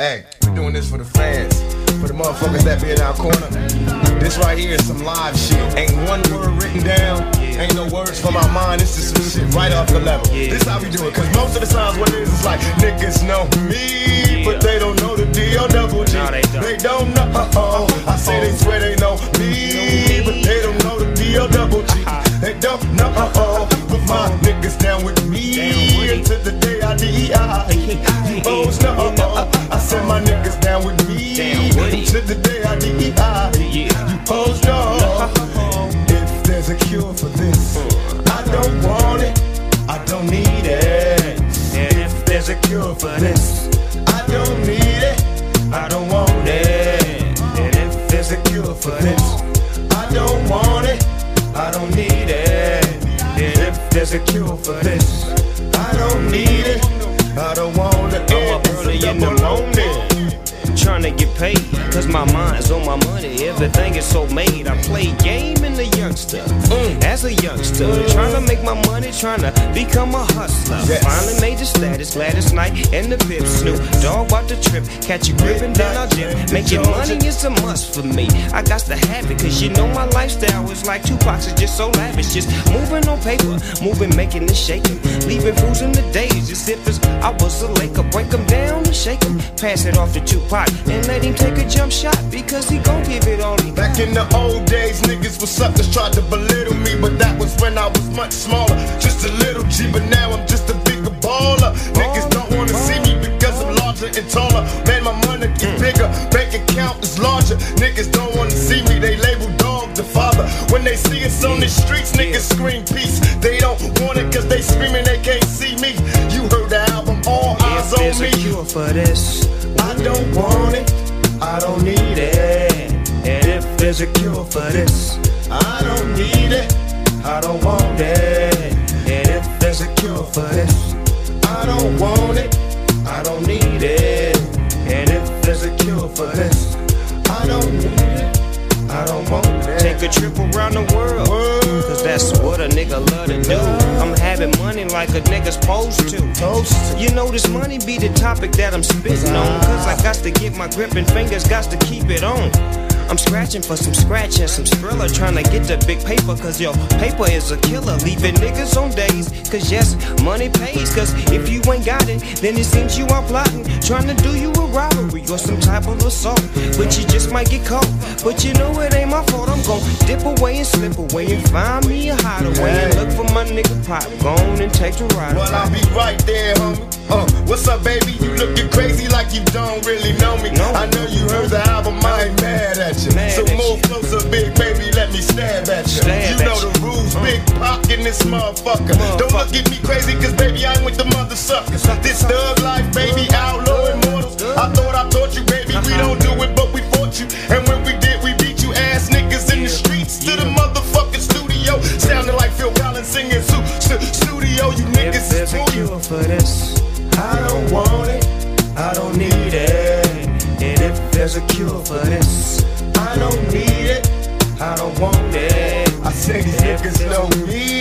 Hey, we're doing this for the fans, for the motherfuckers that be in our corner. This right here is some live shit. Ain't one word written down. Ain't no words from my mind. This is some shit right off the level. This how we do it. Cause most of the times what it is is like niggas know me, but they don't know the D O double G. They don't. Know. I say they swear they know me, but they don't know the D O double G. They don't know. Put my niggas down I. You hoes know. If there's a cure for this, I don't want it. I don't need it. And if there's a cure for this, I don't need it. I don't want it. And if there's a cure for this, I don't want it. I don't need it. And if there's a cure for this, money. Everything is so made. I play game in the youngster. As a youngster, trying to make my money, trying to become a hustler. Yes. Finally made the status, Gladys Knight and the Pip Snoop. Dogg about the trip, catch a grip and then I'll dip. Making money is a must for me. I got to have it, cause you know my lifestyle is like two boxes, just so lavish. Just moving on paper, moving, making and shaking. Leaving fools in the days, just if it's, I was a Laker. Break 'em down and shake 'em. Pass it off to Tupac and let him take a jump shot, because he gon' give it all he got. Back in the old days, niggas was suckers, much smaller, just a little G. But now I'm just a bigger baller. Niggas oh, don't wanna see me oh. because I'm larger and taller. Man, my money get hmm. bigger, bank account is larger. Niggas don't wanna see me, they label dog the father. When they see us on the streets, niggas scream peace. They don't want it cause they screaming they can't see me. You heard the album, all eyes on a me. cure for this, I don't want it, I don't need it. And if there's a cure for this, I don't need it, I don't want it. And if there's a cure for this, I don't want it, I don't need it. And if there's a cure for this, I don't need it, I don't want it. take a trip around the world. Cause that's what a nigga love to do. I'm having money like a nigga's supposed to. You know this money be the topic that I'm spitting on. Cause I got to get my grip and fingers got to keep it on. I'm scratching for some scratch and some skrilla Trying to get the big paper Cause yo, paper is a killer Leaving niggas on days Cause yes, money pays Cause if you ain't got it Then it seems you are plotting Trying to do you a robbery Or some type of assault But you just might get caught But you know it ain't my fault I'm gon' dip away and slip away And find me a hideaway And look for my nigga pop Go on and take the ride Well, I'll be right there, homie. Uh, what's up, baby? You looking crazy like you don't really know me. No. I know you this motherfucker. Don't look at me crazy, cause baby, I ain't with the mother suckers. This thug life, baby, outlaw immortals. I thought I told you, baby, we don't do it, but we fought you. And when we did, we beat you ass niggas in the streets to the motherfucking studio. Sounding like Phil Collins singing su- su- studio, you niggas is too. for this, I don't want it, I don't need it. And if there's a cure for this, I don't need it, I don't want it. I say these niggas don't need